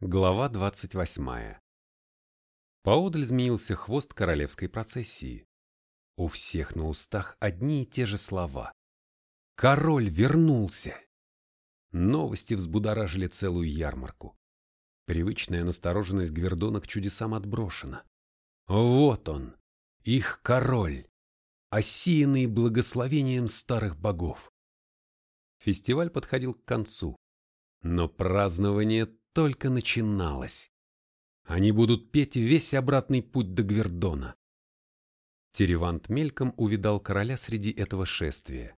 Глава 28. Поодаль змеился хвост королевской процессии. У всех на устах одни и те же слова. Король вернулся! Новости взбудоражили целую ярмарку. Привычная настороженность Гвердона к чудесам отброшена. Вот он, их король, осеянный благословением старых богов. Фестиваль подходил к концу, но празднование только начиналось. Они будут петь весь обратный путь до Гвердона. Теревант мельком увидал короля среди этого шествия.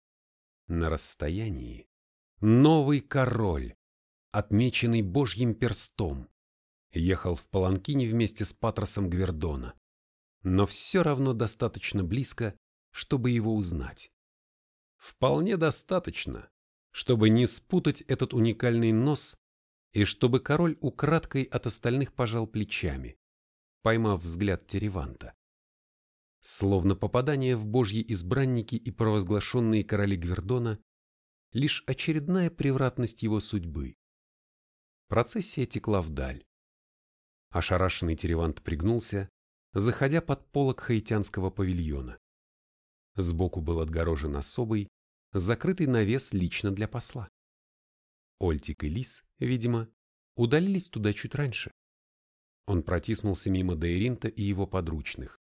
На расстоянии новый король, отмеченный божьим перстом, ехал в Паланкине вместе с Патросом Гвердона, но все равно достаточно близко, чтобы его узнать. Вполне достаточно, чтобы не спутать этот уникальный нос и чтобы король украдкой от остальных пожал плечами, поймав взгляд Тереванта. Словно попадание в божьи избранники и провозглашенные короли Гвердона – лишь очередная превратность его судьбы. Процессия текла вдаль. Ошарашенный Теревант пригнулся, заходя под полок хаитянского павильона. Сбоку был отгорожен особый, закрытый навес лично для посла. Ольтик и Лис, видимо, удалились туда чуть раньше. Он протиснулся мимо Дейринта и его подручных.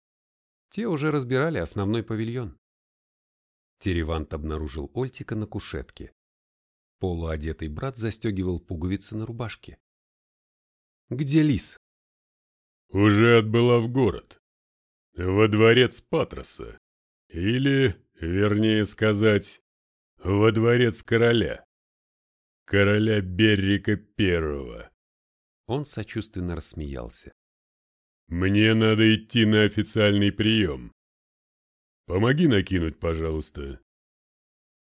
Те уже разбирали основной павильон. Теревант обнаружил Ольтика на кушетке. Полуодетый брат застегивал пуговицы на рубашке. «Где Лис?» «Уже отбыла в город. Во дворец Патроса. Или, вернее сказать, во дворец короля короля Беррика Первого. Он сочувственно рассмеялся. Мне надо идти на официальный прием. Помоги накинуть, пожалуйста.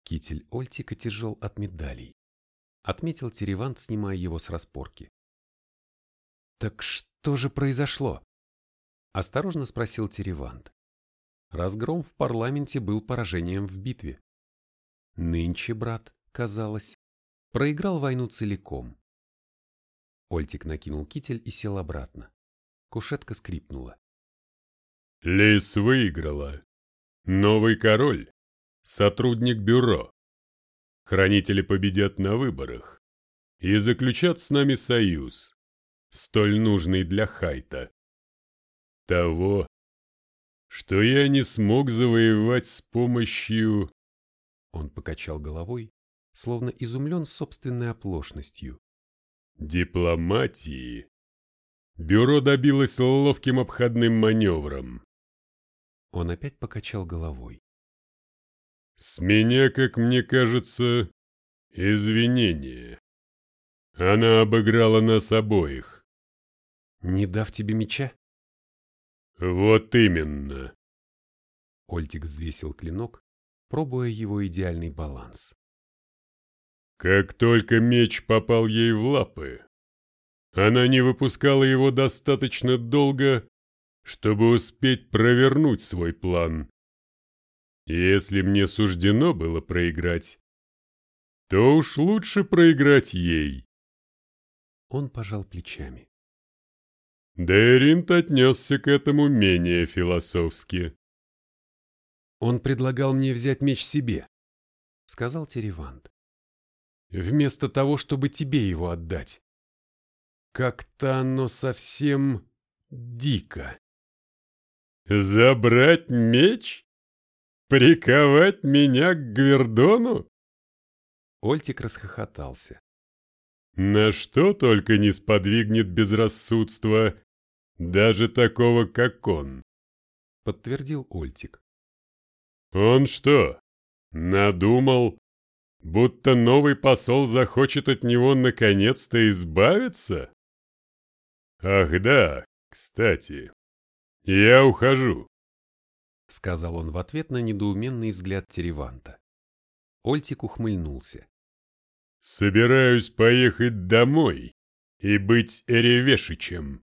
Китель Ольтика тяжел от медалей. Отметил Теревант, снимая его с распорки. Так что же произошло? Осторожно спросил Теревант. Разгром в парламенте был поражением в битве. Нынче, брат, казалось, проиграл войну целиком. Ольтик накинул китель и сел обратно. Кушетка скрипнула. Лис выиграла. Новый король. Сотрудник бюро. Хранители победят на выборах. И заключат с нами союз, столь нужный для Хайта. Того, что я не смог завоевать с помощью... Он покачал головой, словно изумлен собственной оплошностью. Дипломатии. Бюро добилось ловким обходным маневром. Он опять покачал головой. С меня, как мне кажется, извинение. Она обыграла нас обоих. Не дав тебе меча? Вот именно. Ольтик взвесил клинок, пробуя его идеальный баланс. Как только меч попал ей в лапы, она не выпускала его достаточно долго, чтобы успеть провернуть свой план. Если мне суждено было проиграть, то уж лучше проиграть ей. Он пожал плечами. Дейринт отнесся к этому менее философски. «Он предлагал мне взять меч себе», — сказал Теревант вместо того, чтобы тебе его отдать. Как-то оно совсем дико. «Забрать меч? Приковать меня к Гвердону?» Ольтик расхохотался. «На что только не сподвигнет безрассудство, даже такого, как он», — подтвердил Ольтик. «Он что, надумал, Будто новый посол захочет от него наконец-то избавиться? Ах да, кстати, я ухожу. Сказал он в ответ на недоуменный взгляд Тереванта. Ольтик ухмыльнулся. Собираюсь поехать домой и быть Эревешичем.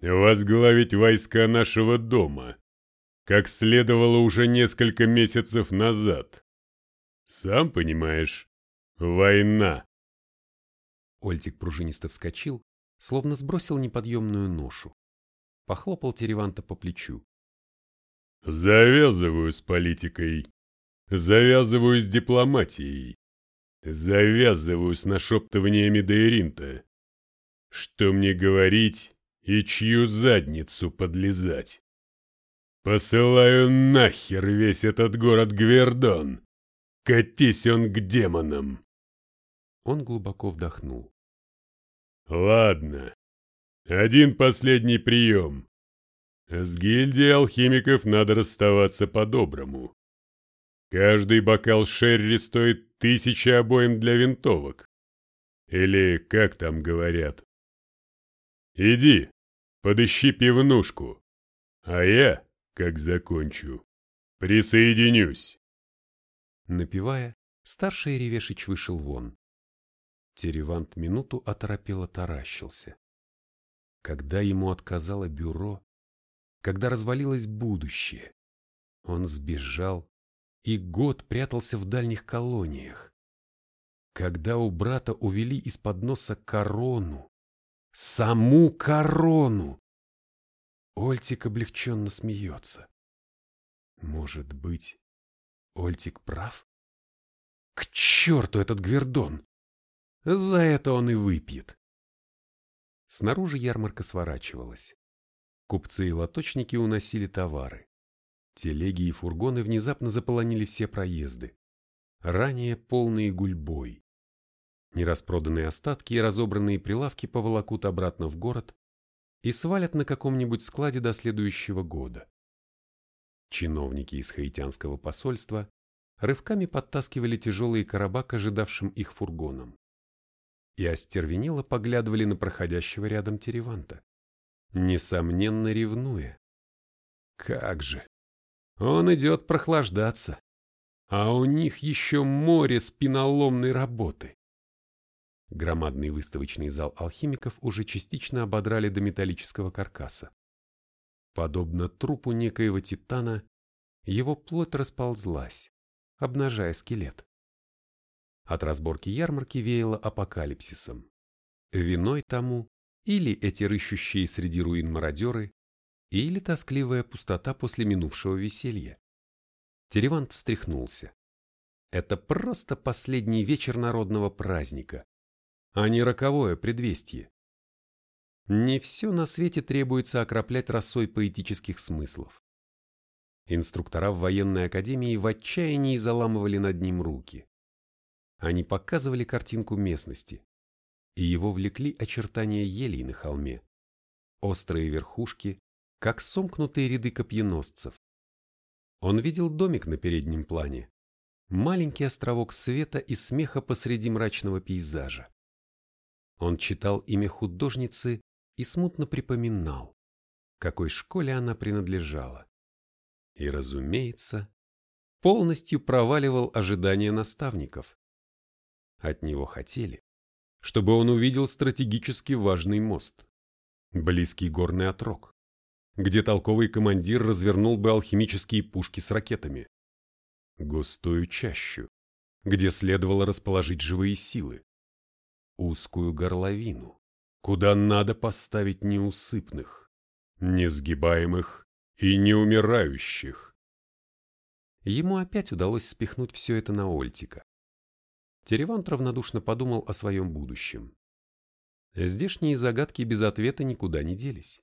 Возглавить войска нашего дома, как следовало уже несколько месяцев назад. Сам понимаешь, война. Ольтик пружинисто вскочил, словно сбросил неподъемную ношу. Похлопал Тереванта по плечу. «Завязываю с политикой. Завязываю с дипломатией. Завязываю с нашептываниями Дейринта. Что мне говорить и чью задницу подлезать? Посылаю нахер весь этот город Гвердон. Катись он к демонам. Он глубоко вдохнул. Ладно. Один последний прием. С гильдией алхимиков надо расставаться по-доброму. Каждый бокал шерри стоит тысячи обоим для винтовок. Или как там говорят. Иди, подыщи пивнушку. А я, как закончу, присоединюсь. Напивая, старший Ревешич вышел вон. Теревант минуту оторопело таращился. Когда ему отказало бюро, когда развалилось будущее, он сбежал и год прятался в дальних колониях. Когда у брата увели из-под носа корону, саму корону, Ольтик облегченно смеется. Может быть, Ольтик прав? К черту этот Гвердон! За это он и выпьет. Снаружи ярмарка сворачивалась. Купцы и лоточники уносили товары. Телеги и фургоны внезапно заполонили все проезды, ранее полные гульбой. Нераспроданные остатки и разобранные прилавки поволокут обратно в город и свалят на каком-нибудь складе до следующего года. Чиновники из хаитянского посольства рывками подтаскивали тяжелые короба к ожидавшим их фургонам и остервенело поглядывали на проходящего рядом Тереванта, несомненно ревнуя. Как же! Он идет прохлаждаться. А у них еще море спиноломной работы. Громадный выставочный зал алхимиков уже частично ободрали до металлического каркаса. Подобно трупу некоего титана, его плоть расползлась, обнажая скелет. От разборки ярмарки веяло апокалипсисом. Виной тому или эти рыщущие среди руин мародеры, или тоскливая пустота после минувшего веселья. Теревант встряхнулся. Это просто последний вечер народного праздника, а не роковое предвестие. Не все на свете требуется окроплять росой поэтических смыслов. Инструктора в военной академии в отчаянии заламывали над ним руки. Они показывали картинку местности, и его влекли очертания елей на холме, острые верхушки, как сомкнутые ряды копьеносцев. Он видел домик на переднем плане, маленький островок света и смеха посреди мрачного пейзажа. Он читал имя художницы и смутно припоминал, какой школе она принадлежала. И, разумеется, полностью проваливал ожидания наставников. От него хотели, чтобы он увидел стратегически важный мост, близкий горный отрог, где толковый командир развернул бы алхимические пушки с ракетами. Густую чащу, где следовало расположить живые силы. Узкую горловину, куда надо поставить неусыпных, несгибаемых и неумирающих. Ему опять удалось спихнуть все это на Ольтика. Теревант равнодушно подумал о своем будущем. Здешние загадки без ответа никуда не делись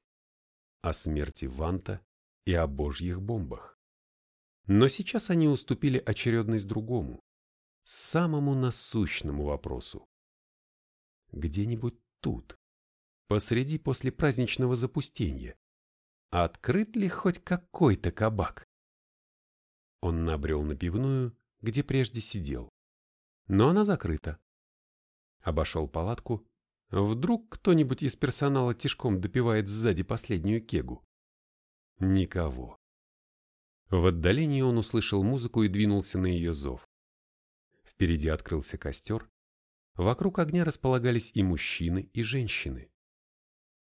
о смерти Ванта и о божьих бомбах. Но сейчас они уступили очередность другому, самому насущному вопросу. Где-нибудь тут, посреди послепраздничного запустения, открыт ли хоть какой-то кабак? Он набрел на пивную, где прежде сидел, но она закрыта. Обошел палатку Вдруг кто-нибудь из персонала тишком допивает сзади последнюю кегу? Никого. В отдалении он услышал музыку и двинулся на ее зов. Впереди открылся костер. Вокруг огня располагались и мужчины, и женщины.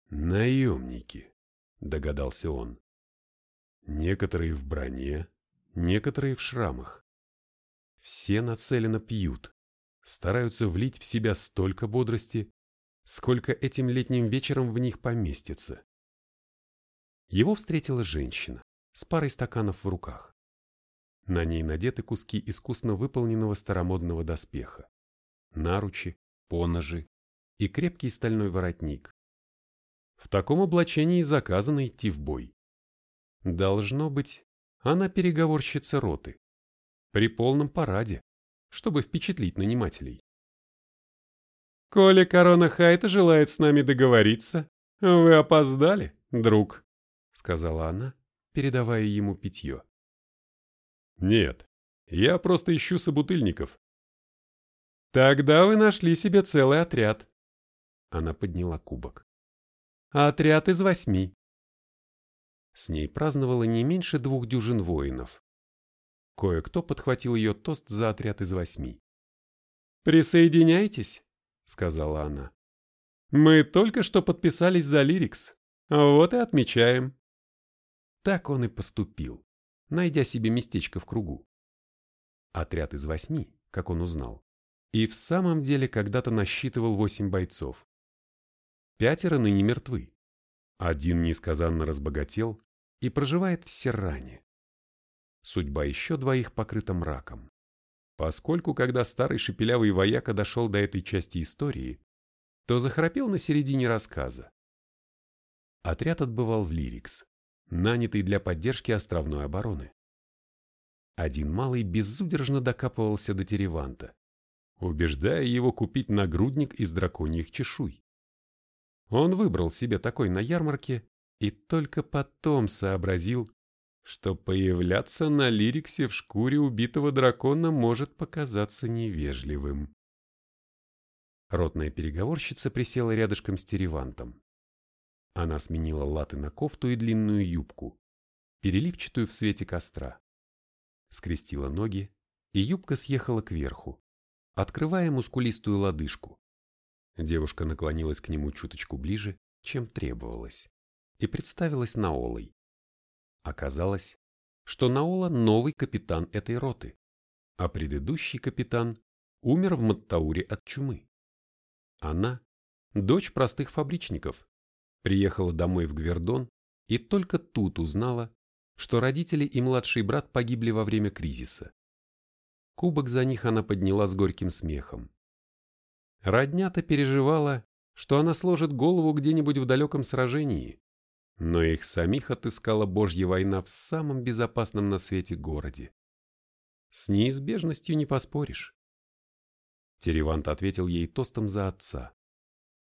«Наемники», — догадался он. Некоторые в броне, некоторые в шрамах. Все нацеленно пьют, стараются влить в себя столько бодрости, сколько этим летним вечером в них поместится. Его встретила женщина с парой стаканов в руках. На ней надеты куски искусно выполненного старомодного доспеха, наручи, поножи и крепкий стальной воротник. В таком облачении заказано идти в бой. Должно быть, она переговорщица роты. При полном параде, чтобы впечатлить нанимателей. «Коли корона Хайта желает с нами договориться, вы опоздали, друг», — сказала она, передавая ему питье. «Нет, я просто ищу собутыльников». «Тогда вы нашли себе целый отряд». Она подняла кубок. «Отряд из восьми». С ней праздновало не меньше двух дюжин воинов. Кое-кто подхватил ее тост за отряд из восьми. «Присоединяйтесь», — сказала она. «Мы только что подписались за Лирикс, вот и отмечаем». Так он и поступил, найдя себе местечко в кругу. Отряд из восьми, как он узнал, и в самом деле когда-то насчитывал восемь бойцов. Пятеро ныне мертвы. Один несказанно разбогател и проживает в Серране. Судьба еще двоих покрыта мраком. Поскольку, когда старый шепелявый вояка дошел до этой части истории, то захрапел на середине рассказа. Отряд отбывал в Лирикс, нанятый для поддержки островной обороны. Один малый безудержно докапывался до Тереванта, убеждая его купить нагрудник из драконьих чешуй. Он выбрал себе такой на ярмарке и только потом сообразил, что появляться на лириксе в шкуре убитого дракона может показаться невежливым. Ротная переговорщица присела рядышком с Теревантом. Она сменила латы на кофту и длинную юбку, переливчатую в свете костра. Скрестила ноги, и юбка съехала кверху, открывая мускулистую лодыжку. Девушка наклонилась к нему чуточку ближе, чем требовалось, и представилась Наолой. Оказалось, что Наола новый капитан этой роты, а предыдущий капитан умер в Маттауре от чумы. Она, дочь простых фабричников, приехала домой в Гвердон и только тут узнала, что родители и младший брат погибли во время кризиса. Кубок за них она подняла с горьким смехом. Родня-то переживала, что она сложит голову где-нибудь в далеком сражении, но их самих отыскала Божья война в самом безопасном на свете городе. С неизбежностью не поспоришь. Теревант ответил ей тостом за отца,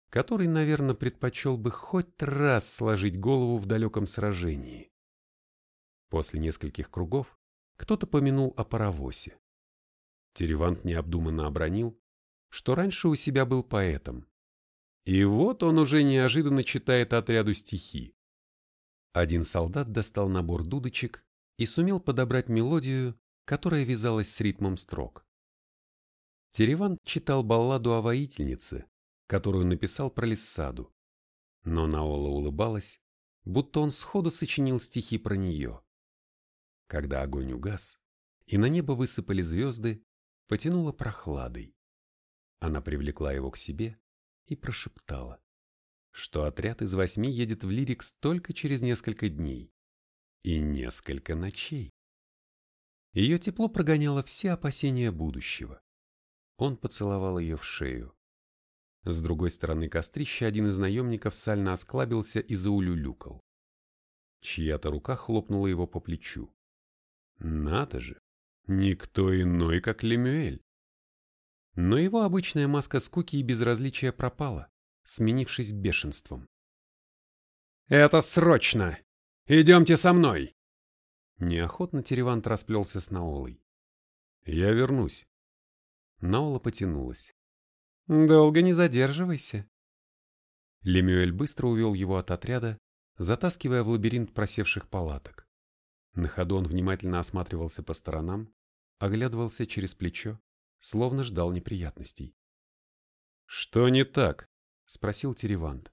который, наверное, предпочел бы хоть раз сложить голову в далеком сражении. После нескольких кругов кто-то помянул о паровозе. Теревант необдуманно обронил, что раньше у себя был поэтом. И вот он уже неожиданно читает отряду стихи. Один солдат достал набор дудочек и сумел подобрать мелодию, которая вязалась с ритмом строк. Тереван читал балладу о воительнице, которую написал про Лиссаду. Но Наола улыбалась, будто он сходу сочинил стихи про нее. Когда огонь угас, и на небо высыпали звезды, потянуло прохладой. Она привлекла его к себе и прошептала что отряд из восьми едет в Лирикс только через несколько дней и несколько ночей. Ее тепло прогоняло все опасения будущего. Он поцеловал ее в шею. С другой стороны кострища один из наемников сально осклабился и заулюлюкал. Чья-то рука хлопнула его по плечу. Надо же, никто иной, как Лемюэль. Но его обычная маска скуки и безразличия пропала сменившись бешенством. «Это срочно! Идемте со мной!» Неохотно Теревант расплелся с Наолой. «Я вернусь». Наола потянулась. «Долго не задерживайся». Лемюэль быстро увел его от отряда, затаскивая в лабиринт просевших палаток. На ходу он внимательно осматривался по сторонам, оглядывался через плечо, словно ждал неприятностей. «Что не так?» спросил Теревант.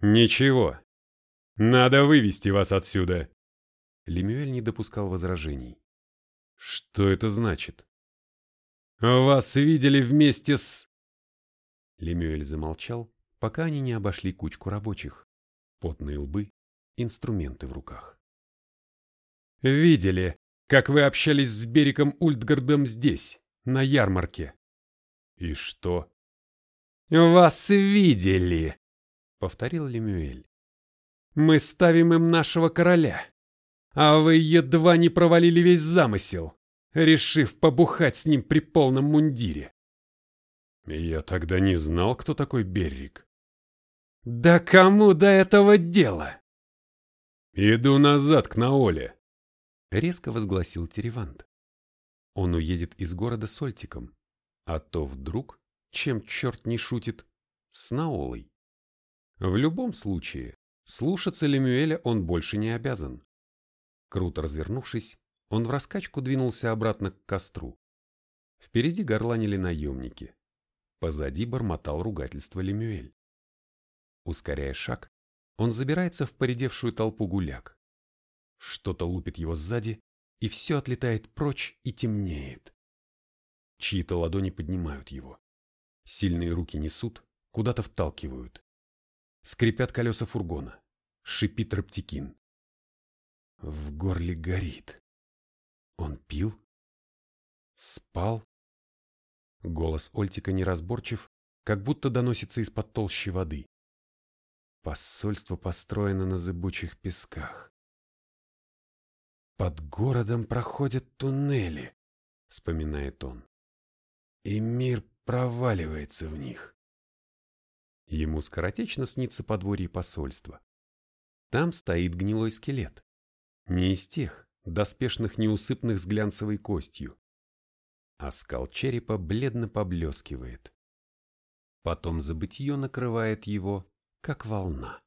Ничего. Надо вывести вас отсюда. Лемюэль не допускал возражений. Что это значит? Вас видели вместе с... Лемюэль замолчал, пока они не обошли кучку рабочих. Потные лбы, инструменты в руках. «Видели, как вы общались с Бериком Ультгардом здесь, на ярмарке?» «И что?» «Вас видели!» — повторил Лемюэль. «Мы ставим им нашего короля, а вы едва не провалили весь замысел, решив побухать с ним при полном мундире». «Я тогда не знал, кто такой Беррик». «Да кому до этого дела?» «Иду назад к Наоле», — резко возгласил Теревант. Он уедет из города с Ольтиком, а то вдруг, чем черт не шутит, с Наолой. В любом случае, слушаться Лемюэля он больше не обязан. Круто развернувшись, он в раскачку двинулся обратно к костру. Впереди горланили наемники. Позади бормотал ругательство Лемюэль. Ускоряя шаг, он забирается в поредевшую толпу гуляк. Что-то лупит его сзади, и все отлетает прочь и темнеет. Чьи-то ладони поднимают его. Сильные руки несут, куда-то вталкивают. Скрипят колеса фургона. Шипит рептикин. В горле горит. Он пил? Спал? Голос Ольтика неразборчив, как будто доносится из-под толщи воды. Посольство построено на зыбучих песках. Под городом проходят туннели, вспоминает он. И мир проваливается в них. Ему скоротечно снится подворье посольства. Там стоит гнилой скелет. Не из тех, доспешных неусыпных с глянцевой костью. А скал черепа бледно поблескивает. Потом забытье накрывает его, как волна.